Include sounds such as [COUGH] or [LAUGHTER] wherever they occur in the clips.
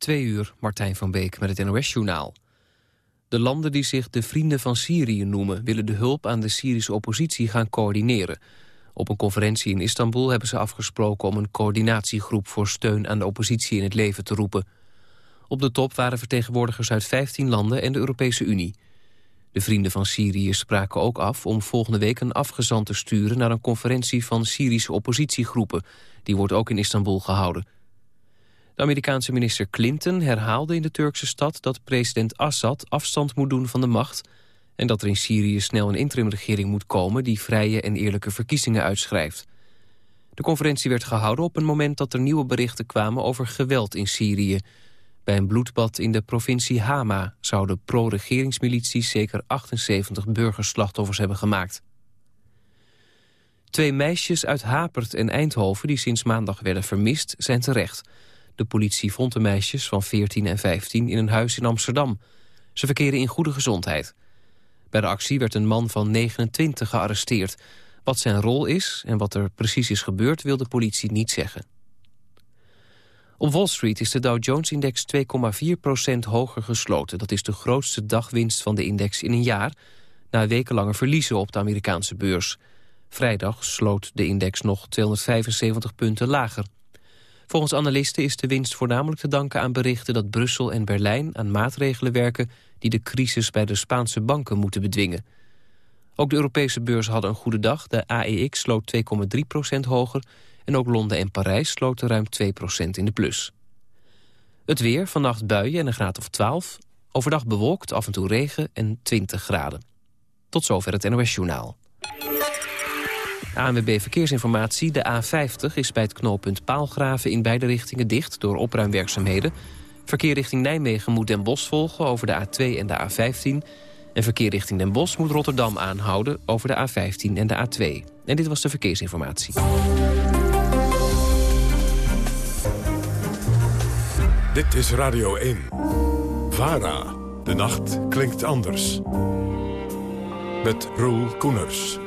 Twee uur, Martijn van Beek met het NOS-journaal. De landen die zich de Vrienden van Syrië noemen... willen de hulp aan de Syrische oppositie gaan coördineren. Op een conferentie in Istanbul hebben ze afgesproken... om een coördinatiegroep voor steun aan de oppositie in het leven te roepen. Op de top waren vertegenwoordigers uit 15 landen en de Europese Unie. De Vrienden van Syrië spraken ook af om volgende week een afgezant te sturen... naar een conferentie van Syrische oppositiegroepen. Die wordt ook in Istanbul gehouden. De Amerikaanse minister Clinton herhaalde in de Turkse stad... dat president Assad afstand moet doen van de macht... en dat er in Syrië snel een interimregering moet komen... die vrije en eerlijke verkiezingen uitschrijft. De conferentie werd gehouden op een moment dat er nieuwe berichten kwamen... over geweld in Syrië. Bij een bloedbad in de provincie Hama... zouden pro-regeringsmilities zeker 78 burgerslachtoffers hebben gemaakt. Twee meisjes uit Hapert en Eindhoven die sinds maandag werden vermist... zijn terecht... De politie vond de meisjes van 14 en 15 in een huis in Amsterdam. Ze verkeren in goede gezondheid. Bij de actie werd een man van 29 gearresteerd. Wat zijn rol is en wat er precies is gebeurd... wil de politie niet zeggen. Op Wall Street is de Dow Jones-index 2,4% hoger gesloten. Dat is de grootste dagwinst van de index in een jaar... na wekenlange verliezen op de Amerikaanse beurs. Vrijdag sloot de index nog 275 punten lager. Volgens analisten is de winst voornamelijk te danken aan berichten dat Brussel en Berlijn aan maatregelen werken die de crisis bij de Spaanse banken moeten bedwingen. Ook de Europese beurzen hadden een goede dag. De AEX sloot 2,3% hoger en ook Londen en Parijs sloten ruim 2% in de plus. Het weer, vannacht buien en een graad of 12. Overdag bewolkt, af en toe regen en 20 graden. Tot zover het NOS Journaal. ANWB Verkeersinformatie. De A50 is bij het knooppunt Paalgraven in beide richtingen dicht door opruimwerkzaamheden. Verkeer richting Nijmegen moet Den Bosch volgen over de A2 en de A15. En verkeer richting Den Bosch moet Rotterdam aanhouden over de A15 en de A2. En dit was de verkeersinformatie. Dit is Radio 1. VARA. De nacht klinkt anders. Met Roel Koeners.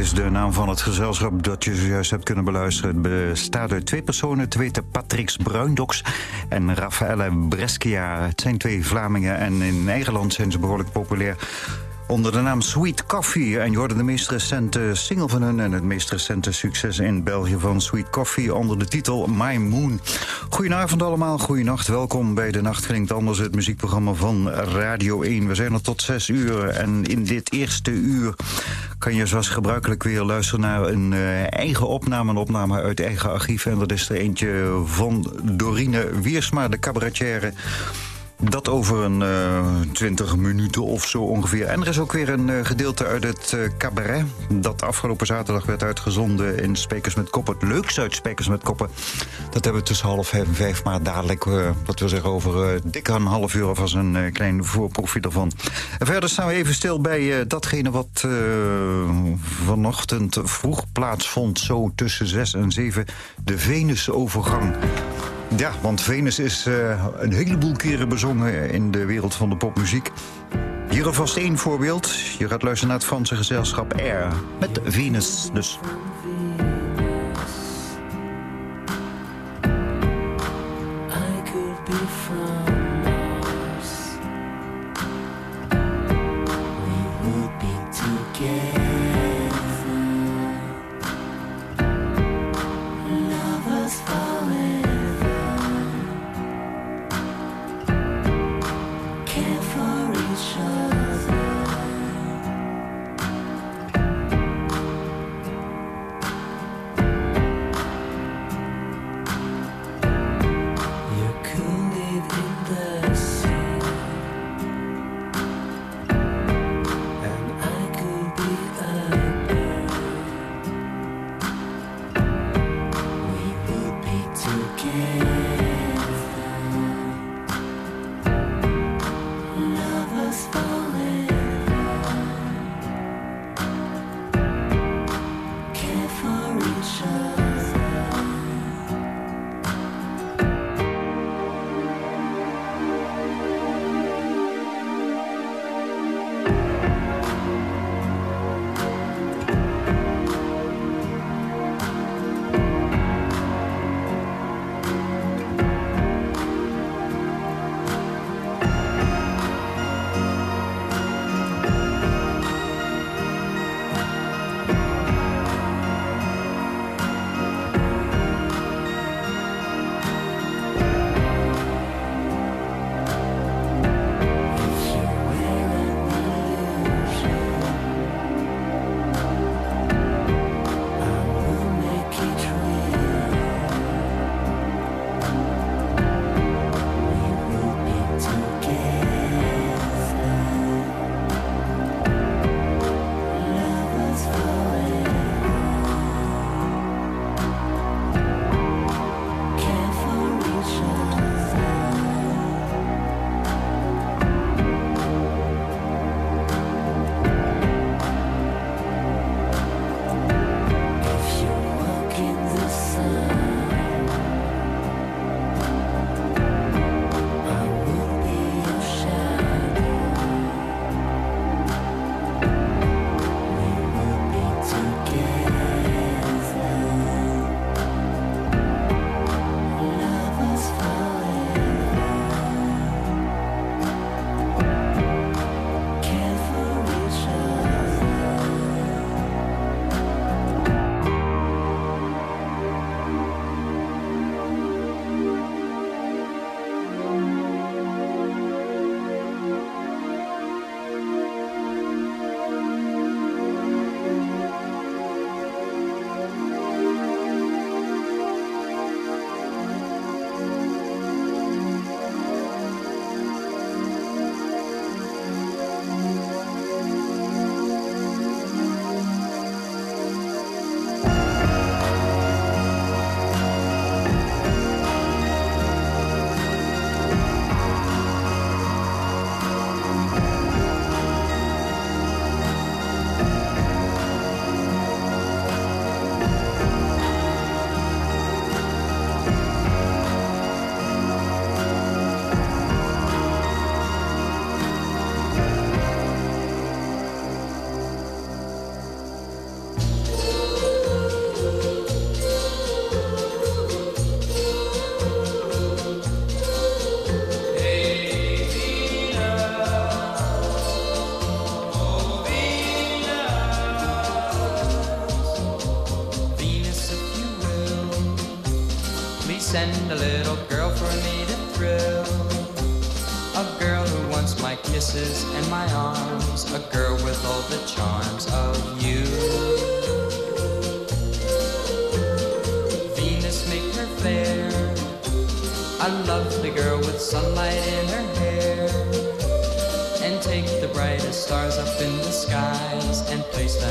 Is de naam van het gezelschap dat je zojuist hebt kunnen beluisteren. Het bestaat uit twee personen, het weten Patrix Bruindoks en Raffaele Brescia. Het zijn twee Vlamingen en in eigen land zijn ze behoorlijk populair onder de naam Sweet Coffee. En je hoorde de meest recente single van hun... en het meest recente succes in België van Sweet Coffee... onder de titel My Moon. Goedenavond allemaal, goedenacht. Welkom bij De Nacht Klinkt Anders... het muziekprogramma van Radio 1. We zijn er tot 6 uur en in dit eerste uur... kan je zoals gebruikelijk weer luisteren naar een uh, eigen opname... een opname uit eigen archief. En dat is er eentje van Dorine Wiersma, de cabaretière... Dat over een uh, 20 minuten of zo ongeveer. En er is ook weer een uh, gedeelte uit het uh, cabaret... dat afgelopen zaterdag werd uitgezonden in Spekers met Koppen. Het leukste uit Spekers met Koppen. Dat hebben we tussen half vijf en vijf. Maar dadelijk, wat wil zeggen, over dik een half uur... of als een klein voorproefje ervan. En verder staan we even stil bij datgene wat vanochtend vroeg plaatsvond. Zo tussen zes en zeven. De Venusovergang. Ja, want Venus is uh, een heleboel keren bezongen in de wereld van de popmuziek. Hier alvast één voorbeeld. Je gaat luisteren naar het Franse gezelschap Air. Met Venus dus.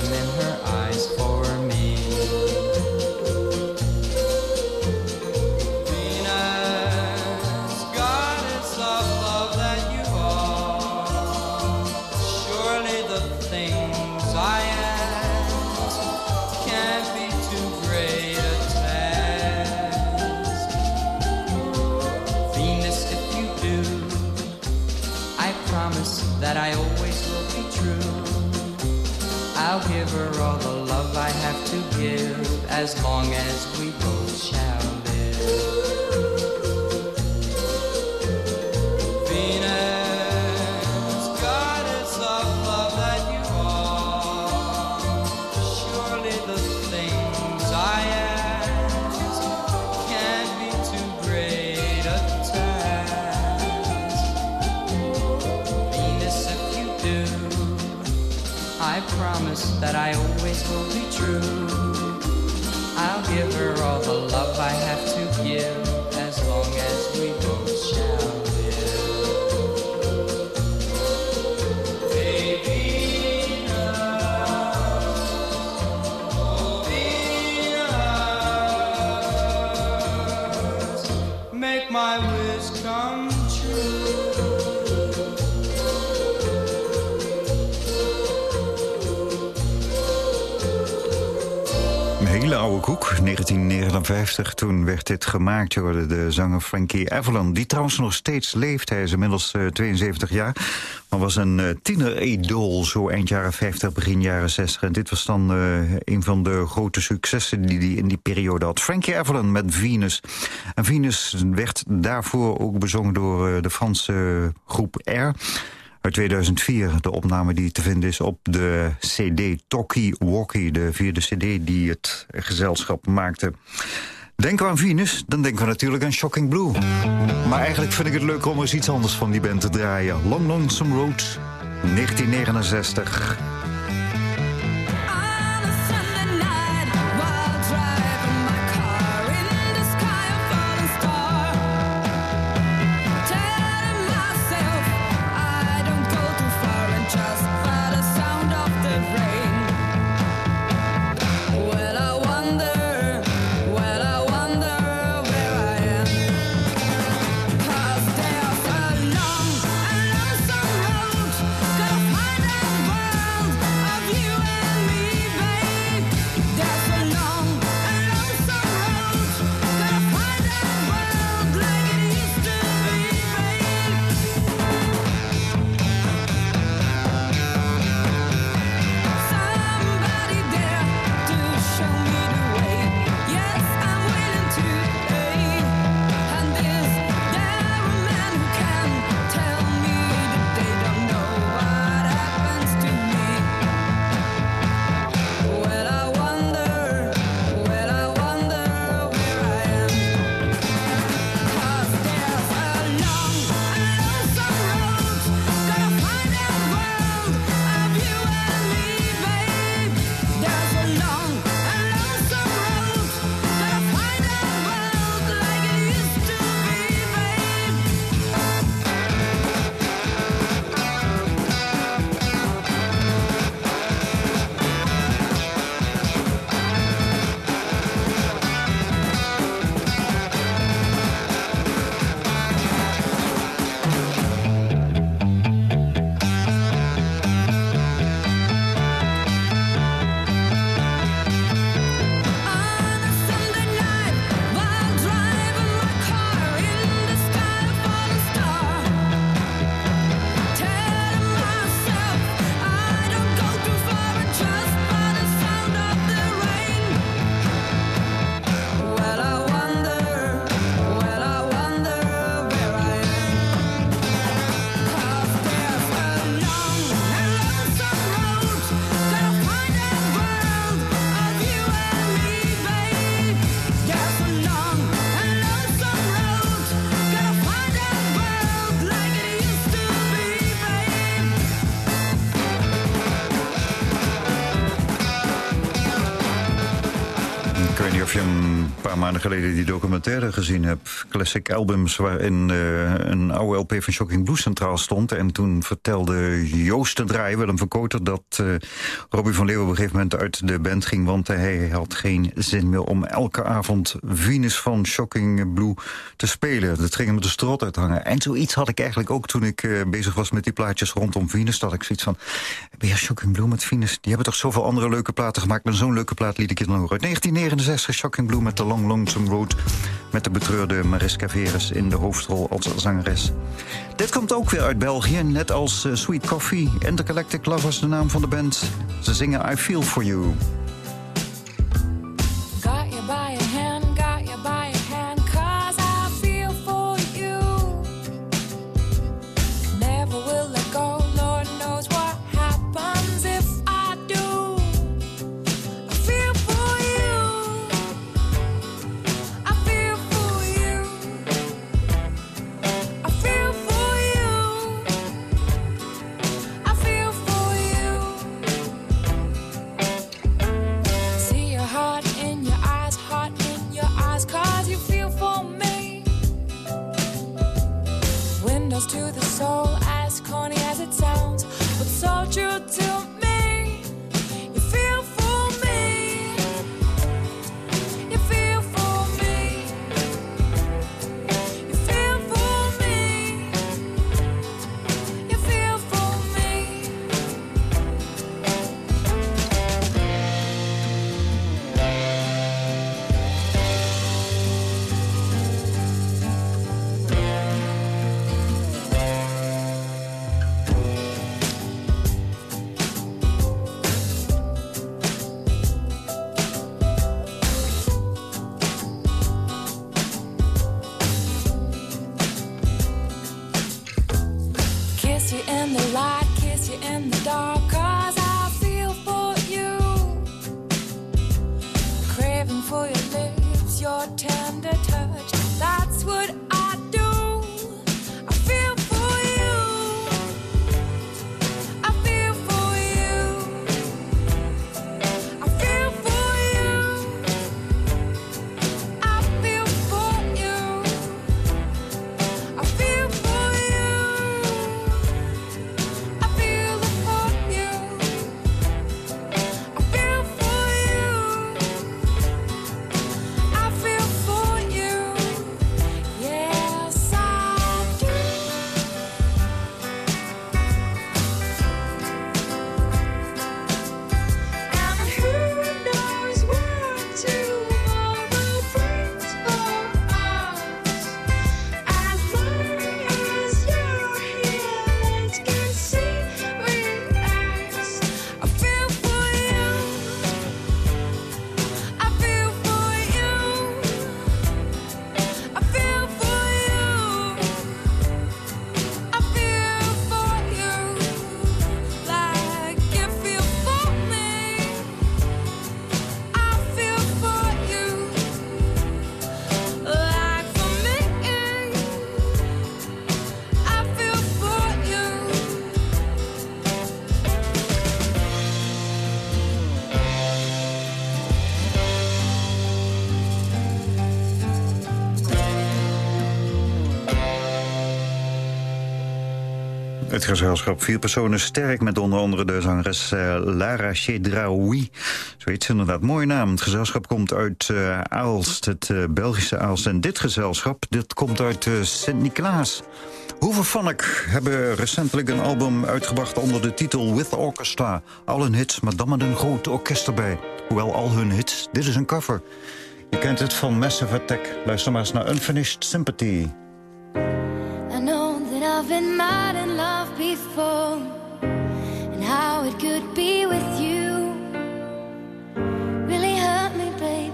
And 1959. Toen werd dit gemaakt door de zanger Frankie Avalon. Die trouwens nog steeds leeft. Hij is inmiddels eh, 72 jaar. Maar was een uh, tiener-idool, zo eind jaren 50, begin jaren 60. En dit was dan uh, een van de grote successen die hij in die periode had. Frankie Avalon met Venus. En Venus werd daarvoor ook bezongen door de Franse groep R uit 2004. De opname die te vinden is op de cd Talkie Walkie. De vierde cd die het gezelschap maakte. Denken we aan Venus, dan denken we natuurlijk aan Shocking Blue. Maar eigenlijk vind ik het leuk om eens iets anders van die band te draaien. Long Lonesome Road, 1969. Maanden geleden die documentaire gezien heb. Classic Albums, waarin uh, een oude LP van Shocking Blue centraal stond. En toen vertelde Joost de Draai, Willem van Koter... dat uh, Robbie van Leeuwen op een gegeven moment uit de band ging... want hij had geen zin meer om elke avond Venus van Shocking Blue te spelen. Dat ging hem de strot uithangen. En zoiets had ik eigenlijk ook toen ik uh, bezig was met die plaatjes rondom Venus. Dat ik zoiets van, weer Shocking Blue met Venus? Die hebben toch zoveel andere leuke platen gemaakt... met zo'n leuke plaat liet ik je dan uit 1969, Shocking Blue met The Long Lonesome Road... met de betreurde Mariska Veres in de hoofdrol als zangeres. Dit komt ook weer uit België, net als uh, Sweet Coffee. Intergalactic Lovers, de naam van de band. Ze zingen I Feel For You. Gezelschap vier personen sterk met onder andere de zangeres uh, Lara Chedraoui. Zo heet ze inderdaad. Mooie naam. Het gezelschap komt uit uh, Aalst, het uh, Belgische Aalst. En dit gezelschap, dit komt uit Sint-Niklaas. Hoeveel van ik hebben recentelijk een album uitgebracht onder de titel With Orchestra. Al hun hits, maar dan met een groot orkest erbij. Hoewel al hun hits, dit is een cover. Je kent het van Massive Attack. Luister maar eens naar Unfinished Sympathy. I know that I've been mad before And how it could be with you. Really hurt me, baby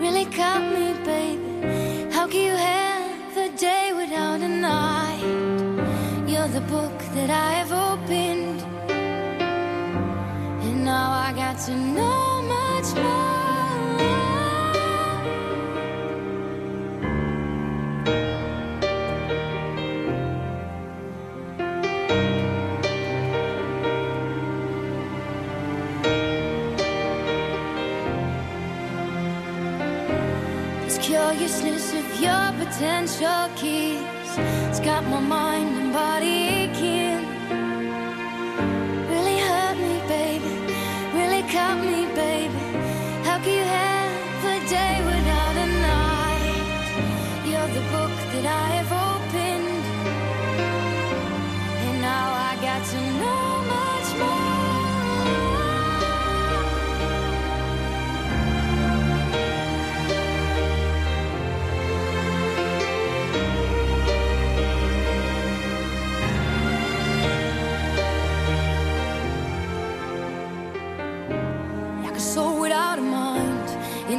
Really cut me, baby How can you have a day without a night? You're the book that I have opened. And now I got to know much more curiousness of your potential kiss. It's got my mind and body aching. Really hurt me, baby. Really cut me, baby.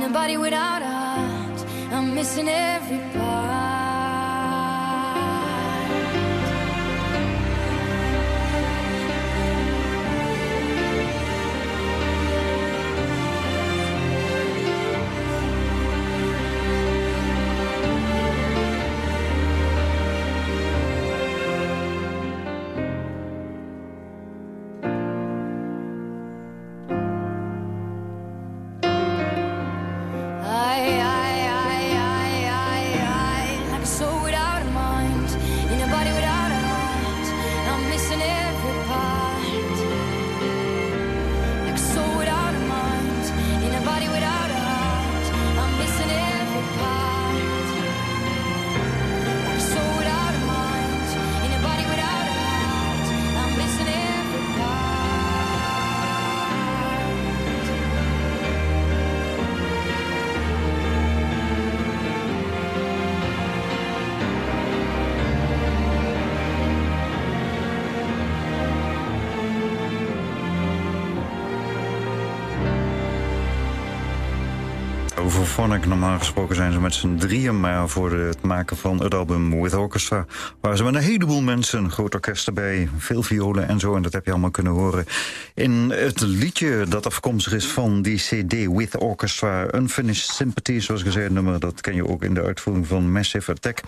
nobody without heart. I'm missing every part. Phonic, normaal gesproken zijn ze met z'n drieën... maar voor het maken van het album With Orchestra... waren ze met een heleboel mensen, een groot orkest erbij... veel violen en zo, en dat heb je allemaal kunnen horen... in het liedje dat afkomstig is van die cd With Orchestra... Unfinished Sympathy, zoals gezegd, nummer... dat ken je ook in de uitvoering van Massive Attack.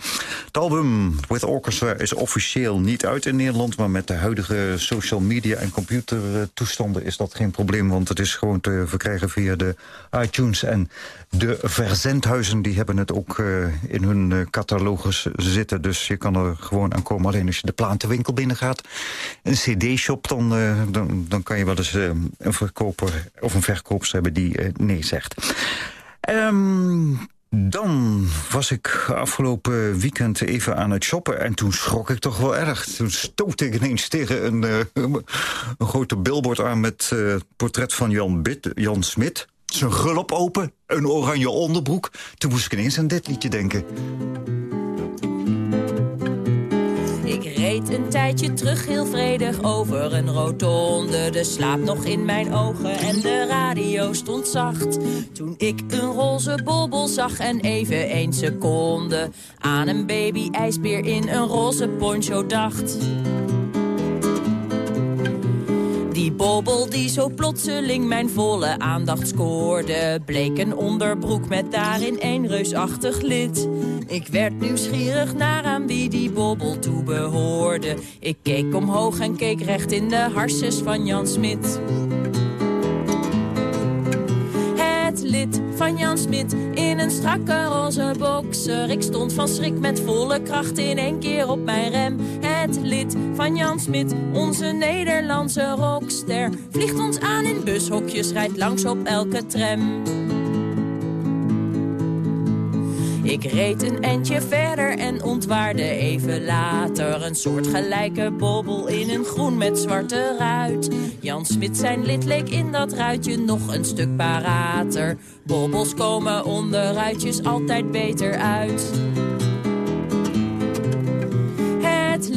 Het album With Orchestra is officieel niet uit in Nederland... maar met de huidige social media en computertoestanden is dat geen probleem... want het is gewoon te verkrijgen via de iTunes en de verzendhuizen die hebben het ook eh, in hun eh, catalogus zitten. Dus je kan er gewoon aan komen. Alleen als je de platenwinkel binnengaat, een cd-shop... Dan, eh, dan, dan kan je wel eens een verkoper of een verkoopster hebben die nee zegt. Ehm, dan was ik afgelopen weekend even aan het shoppen... en toen schrok ik toch wel erg. Toen stootte ik ineens tegen een, een grote billboard aan... met portret van Jan, Jan Smit zijn gulp open, een oranje onderbroek. Toen moest ik ineens aan dit liedje denken. Ik reed een tijdje terug heel vredig over een rotonde. De slaap nog in mijn ogen en de radio stond zacht. Toen ik een roze bobbel zag en even één seconde... aan een baby-ijsbeer in een roze poncho dacht... Die bobbel die zo plotseling mijn volle aandacht scoorde... bleek een onderbroek met daarin één reusachtig lid. Ik werd nieuwsgierig naar aan wie die bobbel toebehoorde. Ik keek omhoog en keek recht in de harses van Jan Smit. Het lid van Jan Smit een strakke roze boxer. Ik stond van schrik met volle kracht in één keer op mijn rem. Het lid van Jan Smit, onze Nederlandse rockster. Vliegt ons aan in bushokjes, rijdt langs op elke tram. Ik reed een eindje verder en ontwaarde even later een soortgelijke bobbel in een groen met zwarte ruit. Jan Smit zijn lid leek in dat ruitje nog een stuk parater. Bobbels komen onder ruitjes altijd beter uit.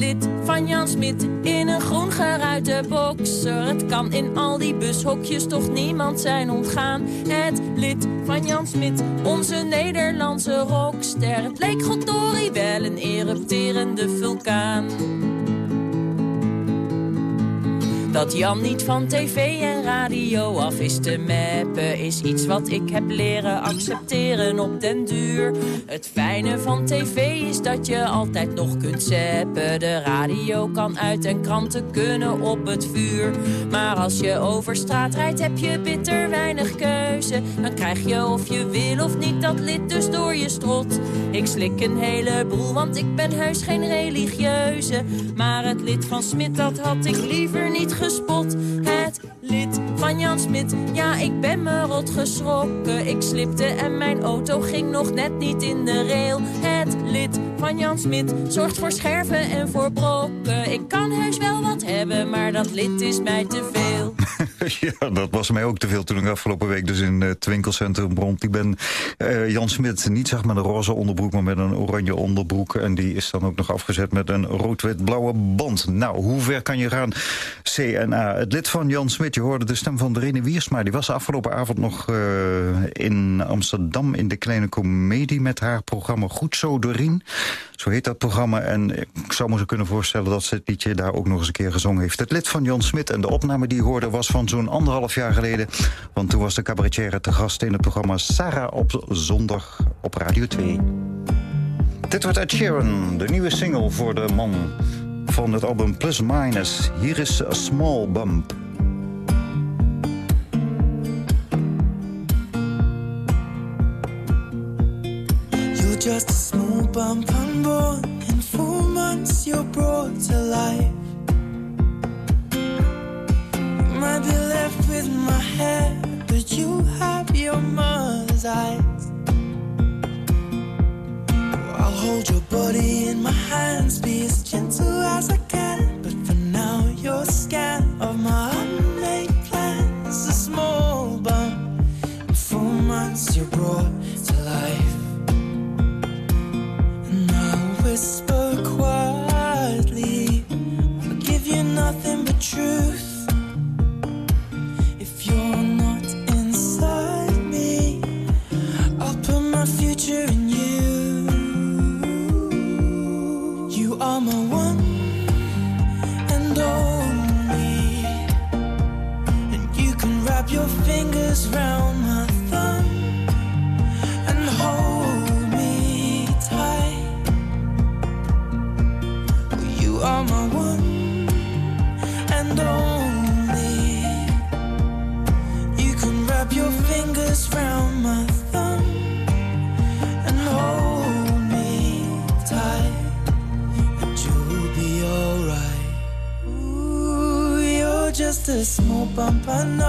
Lid van Jan Smit in een groen geruite boxer. Het kan in al die bushokjes toch niemand zijn ontgaan. Het lid van Jan Smit, onze Nederlandse rockster. Het leek goddorie wel een erupterende vulkaan. Dat Jan niet van tv en radio af is te meppen... is iets wat ik heb leren accepteren op den duur. Het fijne van tv is dat je altijd nog kunt zeppen. De radio kan uit en kranten kunnen op het vuur. Maar als je over straat rijdt heb je bitter weinig keuze. Dan krijg je of je wil of niet dat lid dus door je strot. Ik slik een heleboel, want ik ben heus geen religieuze. Maar het lid van Smit, dat had ik liever niet gespot. Het lid van Jan Smit, ja, ik ben me rot geschrokken. Ik slipte en mijn auto ging nog net niet in de rail. Lid van Jan Smit zorgt voor scherven en voor brokken. Ik kan heus wel wat hebben, maar dat lid is mij te veel. [LAUGHS] ja, dat was mij ook te veel toen ik afgelopen week dus in het winkelcentrum rond. Ik ben uh, Jan Smit niet zag met een roze onderbroek, maar met een oranje onderbroek. En die is dan ook nog afgezet met een rood-wit-blauwe band. Nou, hoe ver kan je gaan? CNA. Het lid van Jan Smit, je hoorde de stem van Rene Wiersma. Die was afgelopen avond nog uh, in Amsterdam in de Kleine Comedie... met haar programma Goed Zo Dorien. Zo heet dat programma. En ik zou me zo kunnen voorstellen dat ze het liedje daar ook nog eens een keer gezongen heeft. Het lid van Jan Smit en de opname die je hoorde was van zo'n anderhalf jaar geleden. Want toen was de cabaretière te gast in het programma Sarah op zondag op Radio 2. Dit wordt Ed Sheeran, de nieuwe single voor de man van het album Plus Minus. Hier is A Small Bump. Just a small bump unborn. In four months you're brought to life. You might be left with my hair, but you have your mother's eyes. I'll hold your body in my hands, be as gentle as I bump, I know.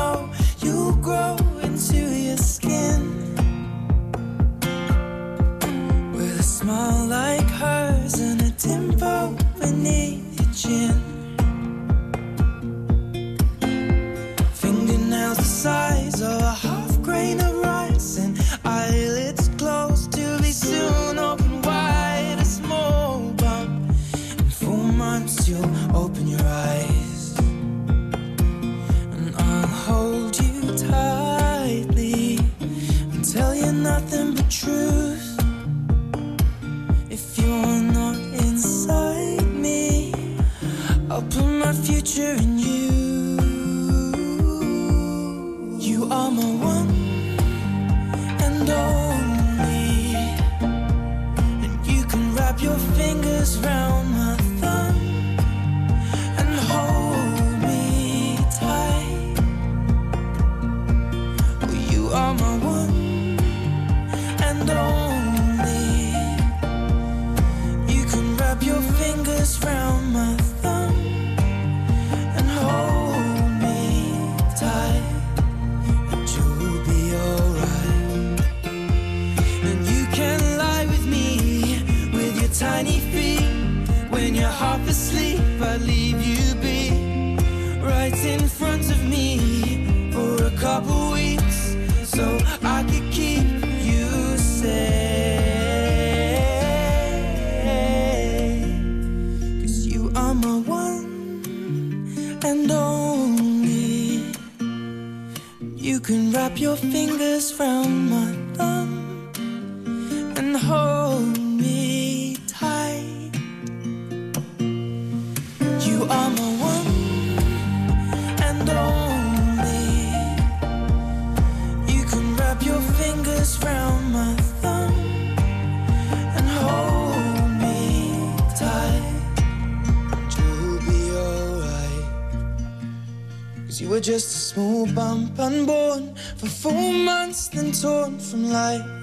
Just a small bump unborn for four months, then torn from life.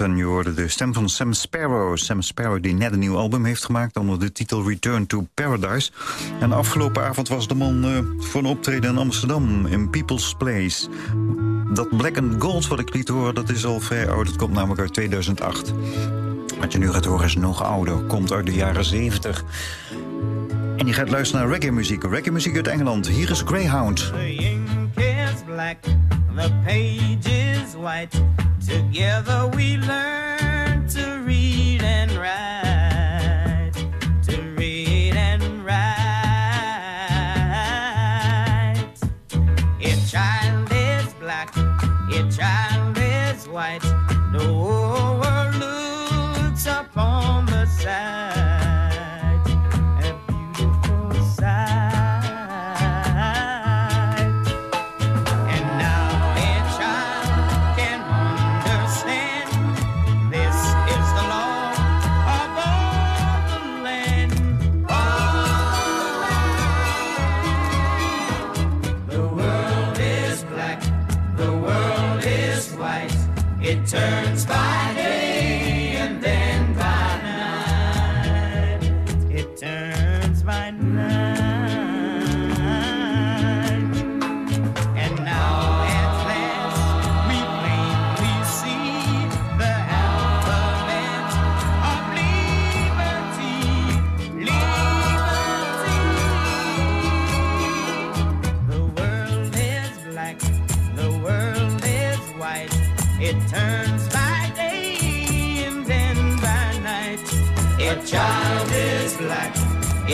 En Je hoorde de stem van Sam Sparrow. Sam Sparrow die net een nieuw album heeft gemaakt onder de titel Return to Paradise. En afgelopen avond was de man eh, voor een optreden in Amsterdam in People's Place. Dat Black and Gold wat ik liet horen, dat is al vrij oud. Dat komt namelijk uit 2008. Wat je nu gaat horen is nog ouder. Komt uit de jaren 70. En je gaat luisteren naar reggae-muziek. Reggae-muziek uit Engeland. Hier is Greyhound. The ink is black, the page is white. Together we learn to read and write, to read and write. A child is black, A child is white.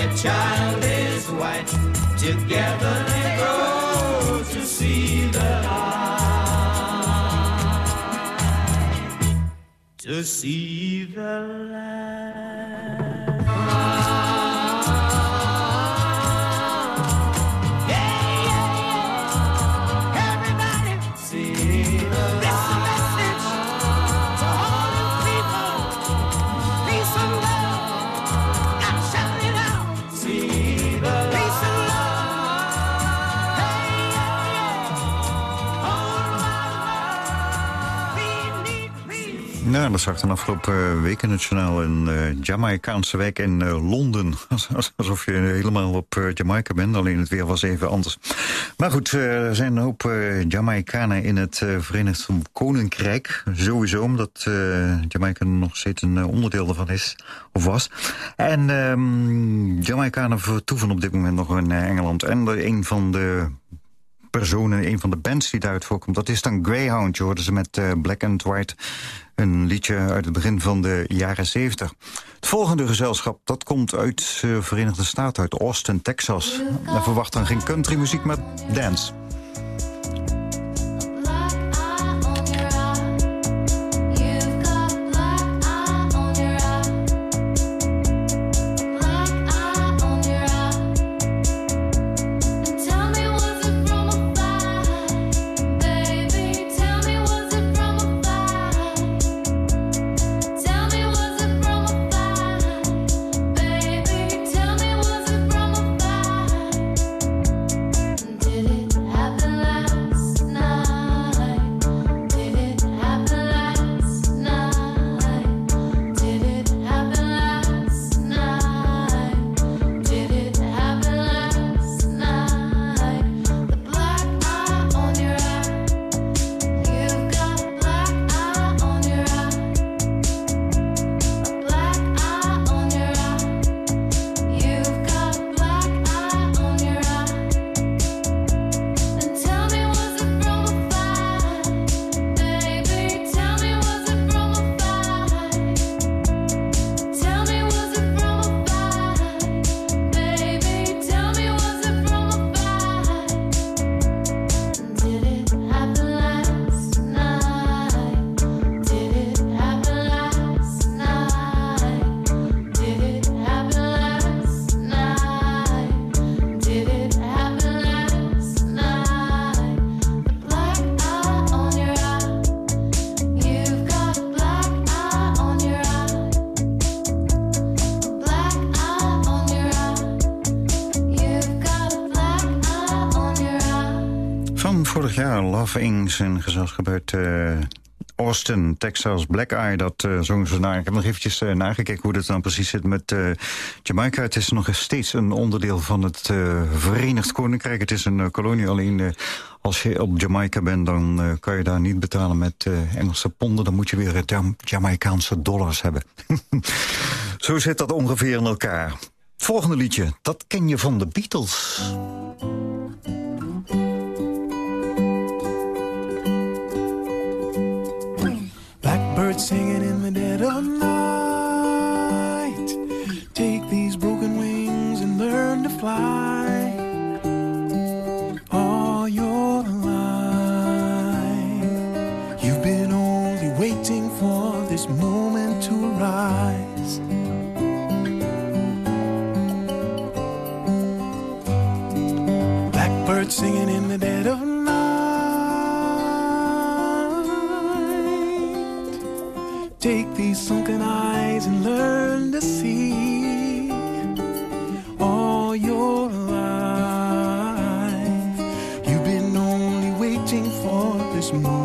A child is white. Together they grow to see the light. To see the light. Dat zag dan afgelopen week in het journaal een eh, Jamaicaanse wijk in eh, Londen. [LAUGHS] Alsof je helemaal op eh, Jamaica bent, alleen het weer was even anders. Maar goed, eh, er zijn een hoop eh, Jamaicanen in het eh, Verenigd Koninkrijk. Sowieso, omdat eh, Jamaica nog steeds een eh, onderdeel ervan is, of was. En ehm Jamaicanen vertoeven op dit moment nog in eh, Engeland. En een van de personen, een van de bands die daaruit voorkomt... dat is dan Greyhound. Je hoorde ze met eh, Black and White, een liedje uit het begin van de jaren 70. Het volgende gezelschap, dat komt uit de Verenigde Staten, uit Austin, Texas. En verwacht dan geen countrymuziek, maar dance. Inc. een gezelschap uit eh, Austin, Texas, Black Eye. Dat uh, zongen ze naar. Ik heb nog eventjes eh, nagekeken hoe dat dan precies zit met Jamaica. Het is nog steeds een onderdeel van het Verenigd Koninkrijk. Het is een kolonie, alleen als je op Jamaica bent... dan kan je daar niet betalen met Engelse ponden. Dan moet je weer Jam Jamaicaanse dollars hebben. [LAUGHS] Zo zit dat ongeveer in elkaar. Volgende liedje, dat ken je van de Beatles. Singing in the dead of night. Take these broken wings and learn to fly. All your life, you've been only waiting for this moment to arise. Blackbird singing in the dead of night. Take these sunken eyes and learn to see all your life. You've been only waiting for this moment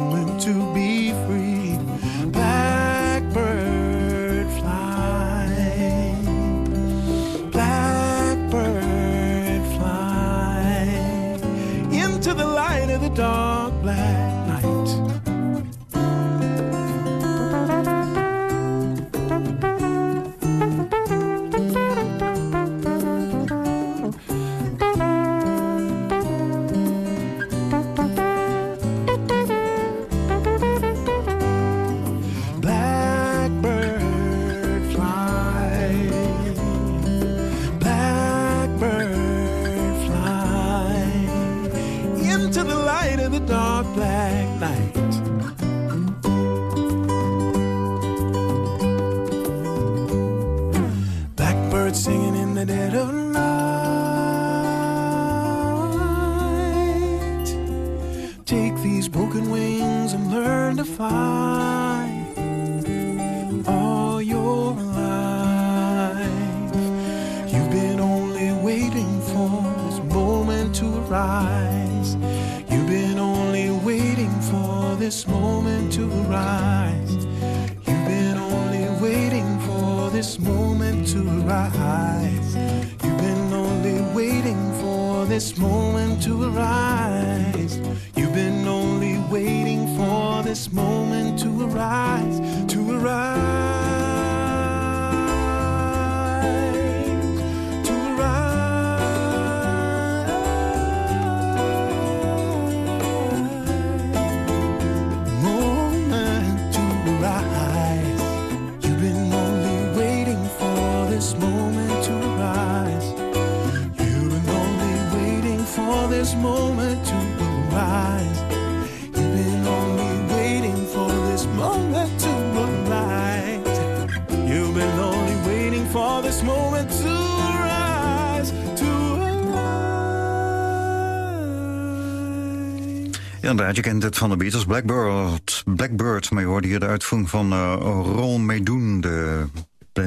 inderdaad, je kent het van de Beatles. Blackbird, Blackbird maar je hoorde hier de uitvoering van uh, Ron Medoen... de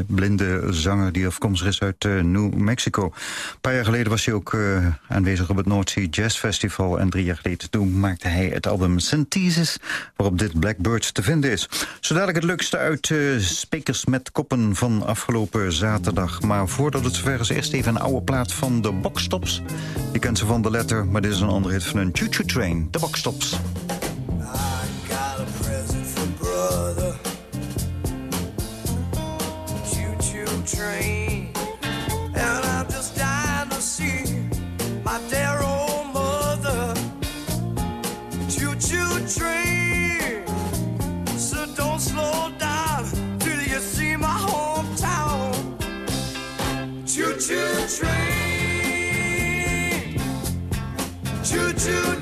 blinde zanger die afkomstig is uit eh, New Mexico. Een paar jaar geleden was hij ook eh, aanwezig op het Sea Jazz Festival... en drie jaar geleden toen maakte hij het album Synthesis... waarop dit Blackbird te vinden is. Zo dadelijk het leukste uit eh, Speakers met Koppen van afgelopen zaterdag. Maar voordat het zover is, eerst even een oude plaat van de Boxtops. Je kent ze van de letter, maar dit is een andere hit van een Choo Choo Train. De Boxtops. Choo choo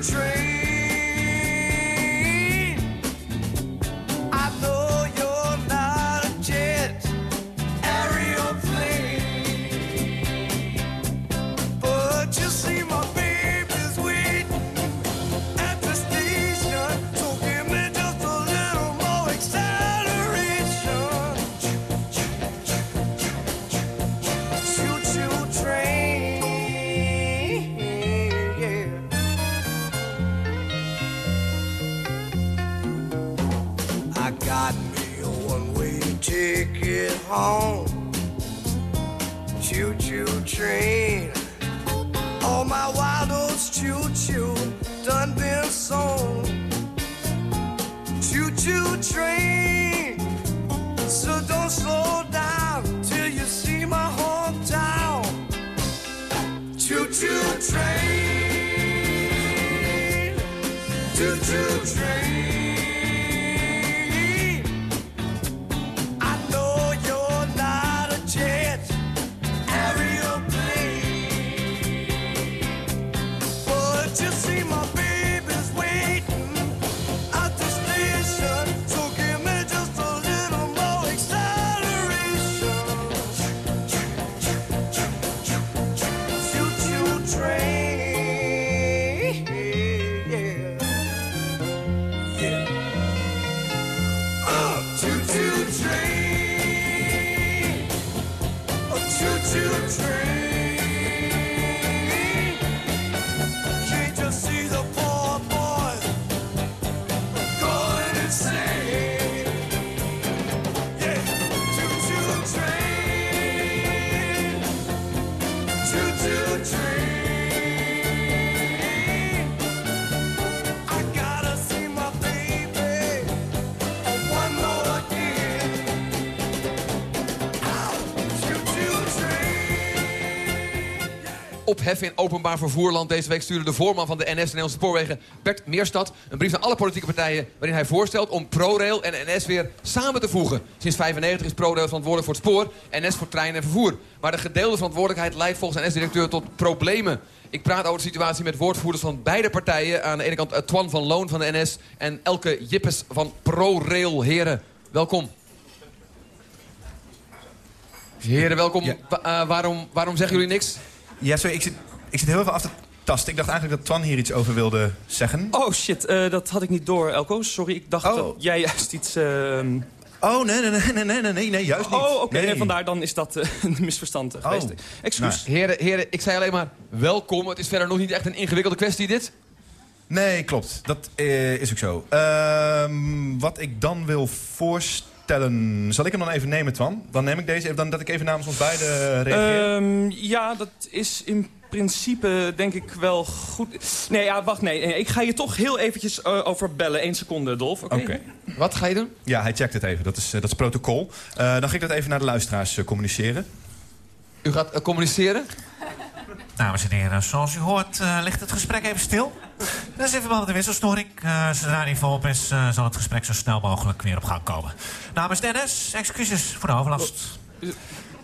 Ophef in openbaar vervoerland. Deze week stuurde de voorman van de NS, de Nederlandse Spoorwegen, Bert Meerstad, een brief aan alle politieke partijen waarin hij voorstelt om ProRail en NS weer samen te voegen. Sinds 95 is ProRail verantwoordelijk voor het spoor, NS voor trein en vervoer. Maar de gedeelde verantwoordelijkheid leidt volgens NS-directeur tot problemen. Ik praat over de situatie met woordvoerders van beide partijen. Aan de ene kant eh, Twan van Loon van de NS en Elke Jippes van ProRail. Heren, welkom. Heren, welkom. Ja. Eh, waarom, waarom zeggen jullie niks? Ja, sorry, ik zit, ik zit heel even af te tasten. Ik dacht eigenlijk dat Twan hier iets over wilde zeggen. Oh shit, eh, dat had ik niet door, Elko. Sorry, ik dacht oh. dat jij juist iets... Ehm, oh, nee, nee, nee, nee, nee, nee, juist niet. Oh, oké, nee. vandaar dan is dat eh, [LAUGHS] een misverstand eh, oh. geweest. Excuus. Nou. Heren, heren, ik zei alleen maar welkom. Het is verder nog niet echt een ingewikkelde kwestie, dit. Nee, klopt. Dat is ook zo. Ehm, wat ik dan wil voorstellen zal ik hem dan even nemen, Twan? Dan neem ik deze even, dan dat ik even namens ons beiden reageer. Ehm, ja, dat is in principe denk ik wel goed. Nee, ja, wacht, nee. Ik ga je toch heel eventjes eh, over bellen. Eén seconde, Dolf. Oké. Wat ga je doen? Ja, hij checkt het even. Dat is, eh, dat is protocol. Eh, dan ga ik dat even naar de luisteraars eh, communiceren. U gaat eh, communiceren? Dames en heren, zoals u hoort eh, ligt het gesprek even stil. Dat is even wel de wisselstoring. Eh zodra die volop is, eh, zal het gesprek zo snel mogelijk weer op gang komen. Namens Dennis, excuses voor de overlast.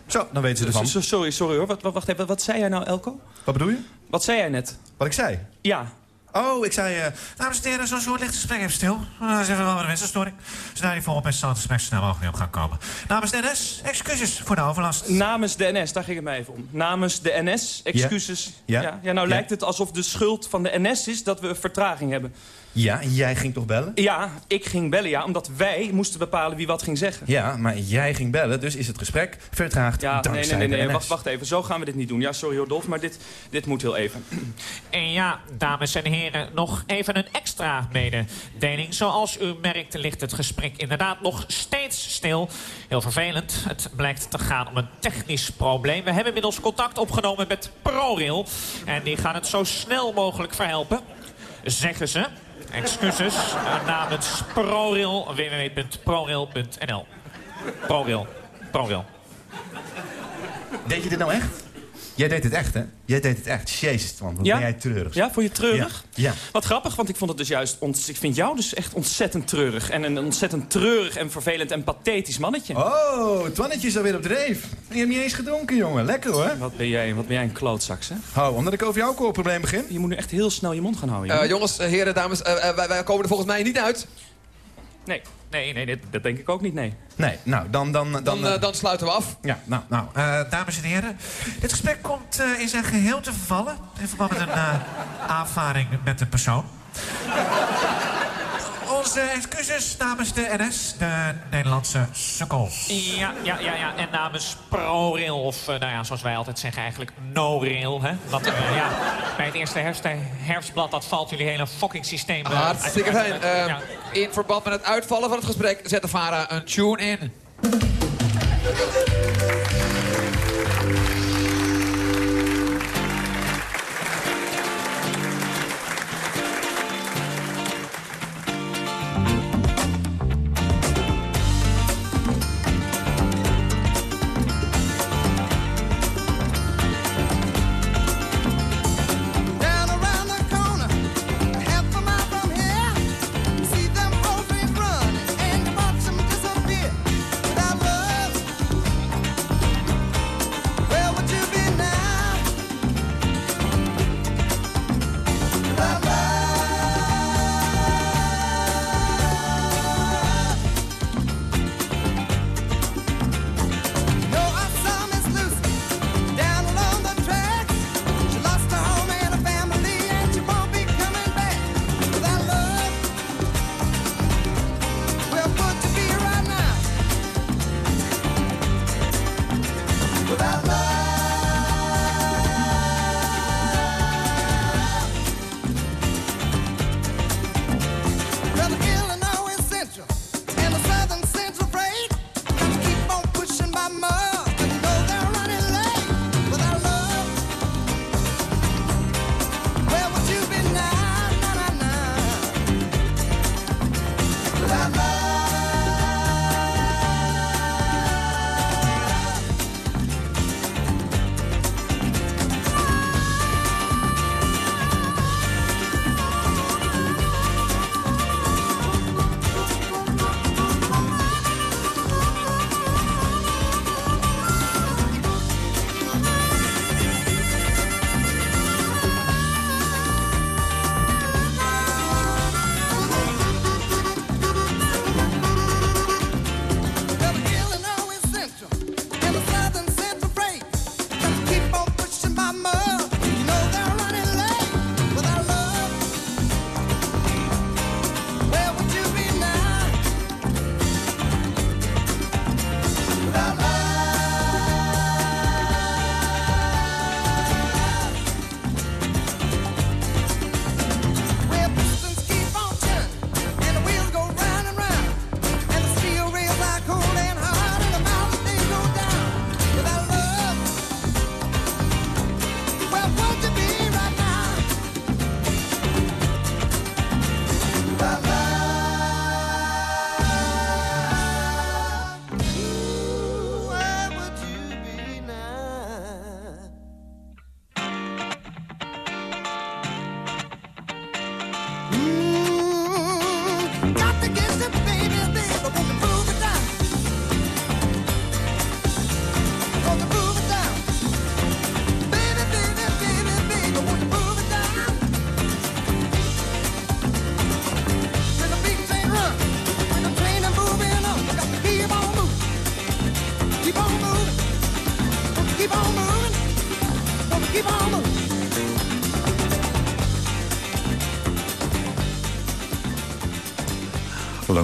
Zo, dan weten ze ervan. So- Sorry, sorry hoor. Wat, wat, wacht even, wat zei jij nou, Elko? Wat bedoel je? Wat zei jij net? Wat ik zei? Ja. Oh, ik zei... eh, Dames en heren, zoals u hoort ligt het gesprek even stil. Dat is even wel de wisselstoring. Zodra die volop zal het gesprek snel mogelijk op gang komen. Namens Dennis, excuses voor de overlast. Namens de NS, daar ging het mij even om. Namens de NS, excuses. Ja. Ja, ja nou Ja. lijkt het alsof de schuld van de NS is dat we vertraging hebben. Ja, jij ging toch bellen? Ja, ik ging bellen, ja, omdat wij moesten bepalen wie wat ging zeggen. Ja, maar jij ging bellen, dus is het gesprek vertraagd Ja, nee, dankzij nee, nee, nee. NS. Wacht, wacht even. Zo gaan we dit niet doen. Ja, sorry hoor, Dolf, maar dit, dit moet heel even. [CLEARS THROAT] En ja, dames en heren, nog even een extra mededeling. Zoals u merkt ligt het gesprek inderdaad nog steeds stil. Heel vervelend. Het blijkt te gaan om een technisch probleem. We hebben inmiddels contact opgenomen met ProRail. En die gaan het zo snel mogelijk verhelpen. Zeggen ze. Excuses eh, namens ProRail. www.prorail.nl ProRail. ProRail. Deed je dit nou echt? Jij deed het echt, hè? Jij deed het echt. Jezus, man, wat Ja? ben jij treurig. Ja, vond je het treurig? Ja. ja. Wat grappig, want ik vond het dus juist... ont- ik vind jou dus echt ontzettend treurig. En een ontzettend treurig en vervelend en pathetisch mannetje. Oh, Twannetje is alweer op dreef. Je hebt niet eens gedronken, jongen. Lekker, hoor. Wat ben jij, wat ben jij een klootzak, hè? Oh, omdat ik over jouw alcoholprobleem begin? Je moet nu echt heel snel je mond gaan houden. Eh, jongen. jongens, eh, heren, dames, eh, wij, wij komen er volgens mij niet uit. Nee, nee, nee, dat denk ik ook niet, nee. Nee, nou, dan... Dan, dan, Dan, eh, dan sluiten we af. Ja, nou, nou. Eh, dames en heren, dit gesprek komt eh, in zijn geheel te vervallen. In verband met een eh, aanvaring met de persoon. Onze excuses namens de NS, de Nederlandse sukkels. Ja, ja, ja, ja. En namens ProRail, of eh, nou ja, zoals wij altijd zeggen, eigenlijk no-rail. Hè? Want eh, ja, bij het eerste herfst, herfstblad, dat valt jullie hele fucking systeem. eh, Hartstikke fijn. Eh, Ja. In verband met het uitvallen van het gesprek zet de VARA een tune in.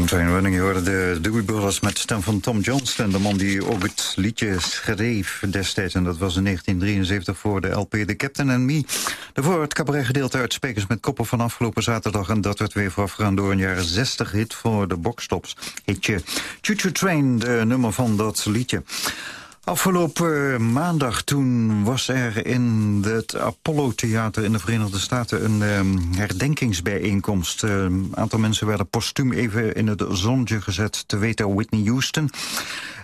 Train Running, je hoorde de Dewey Brothers met stem van Tom Johnston. De man die ook het liedje schreef destijds. En dat was in 1973 voor de LP The Captain and Me. Daarvoor het cabaretgedeelte uit Spekers met Koppen van afgelopen zaterdag. En dat werd weer voorafgegaan door een jaren 60 hit voor de boxtops. Hitje Choo Choo Train, de nummer van dat liedje. Afgelopen maandag toen was er in het Apollo Theater in de Verenigde Staten een um, herdenkingsbijeenkomst. Een um, aantal mensen werden postuum even in het zonnetje gezet, te weten Whitney Houston.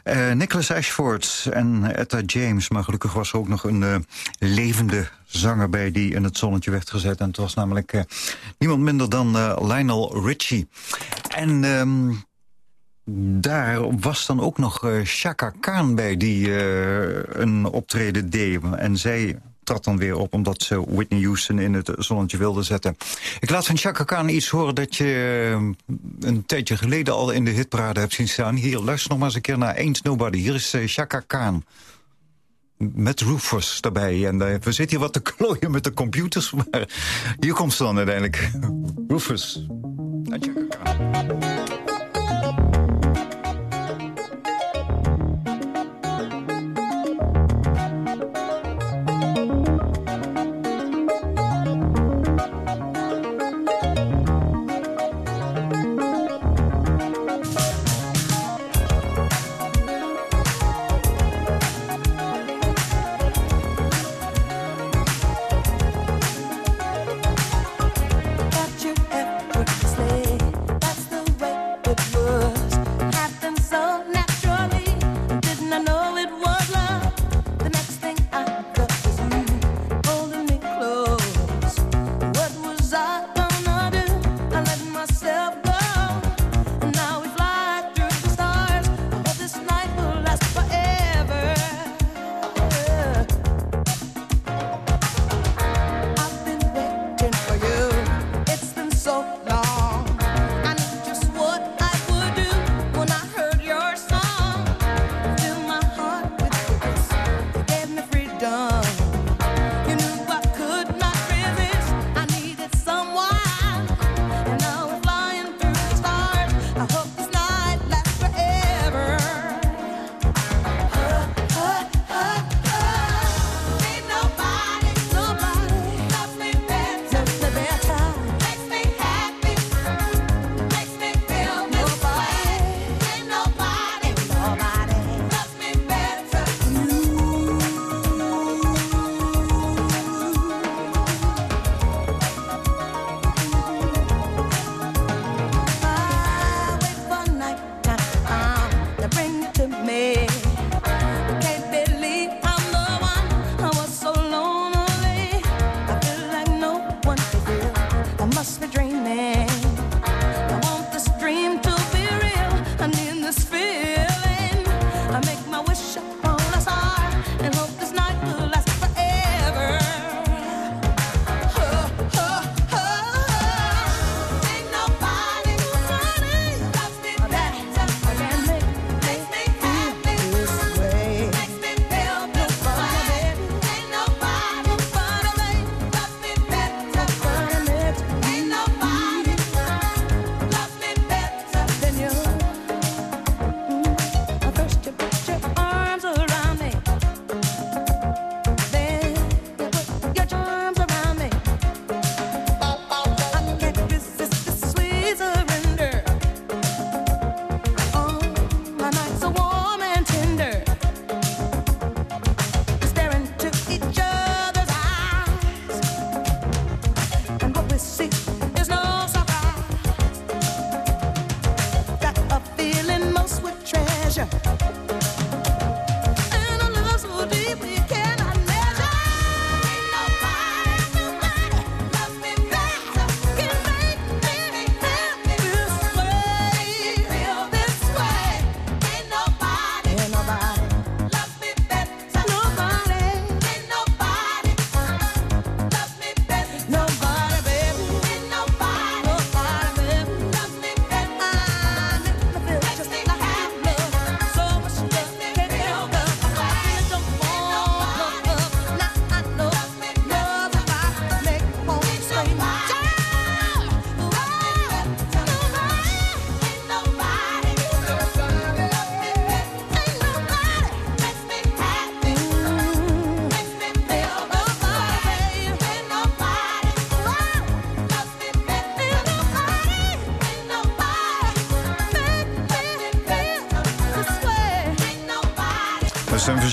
Uh, Nicholas Ashford en Etta James, maar gelukkig was er ook nog een uh, levende zanger bij die in het zonnetje werd gezet. En het was namelijk niemand minder dan Lionel Richie. En... Um, daar was dan ook nog uh, Chaka Khan bij die uh, een optreden deed. En zij trad dan weer op omdat ze Whitney Houston in het zonnetje wilde zetten. Ik laat van Chaka Khan iets horen dat je uh, een tijdje geleden al in de hitparade hebt zien staan. Hier, luister nog maar eens een keer naar Ain't Nobody. Hier is Chaka Khan. Met Rufus daarbij. En we zitten hier wat te klooien met de computers. Maar hier komt ze dan uiteindelijk. Rufus. En Chaka Khan.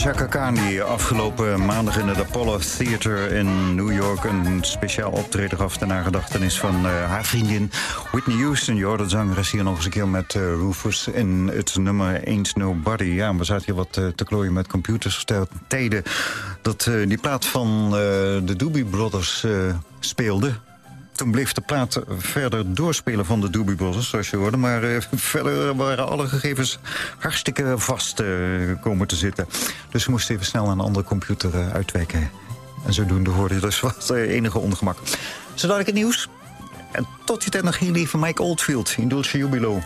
Chaka Khan die afgelopen maandag in het Apollo Theater in New York... een speciaal optreden gaf ter nagedachtenis van uh, haar vriendin Whitney Houston. Je hoorde de zangeres hier nog eens een keer met uh, Rufus in het nummer Ain't Nobody. Ja, we zaten hier wat uh, te klooien met computers tijden... dat die plaat van de Doobie Brothers speelde toen bleef de plaat verder doorspelen van de Doobie Brothers, zoals je hoorde. Maar uh, [LAUGHS] verder waren alle gegevens hartstikke vast uh, komen te zitten. Dus we moesten even snel een andere computer uh, uitwijken. En zodoende hoorde je dus [LAUGHS] wat enige ongemak. Zodat ik het nieuws. En tot die tijd nog heel lieve Mike Oldfield in Dulce Jubilo.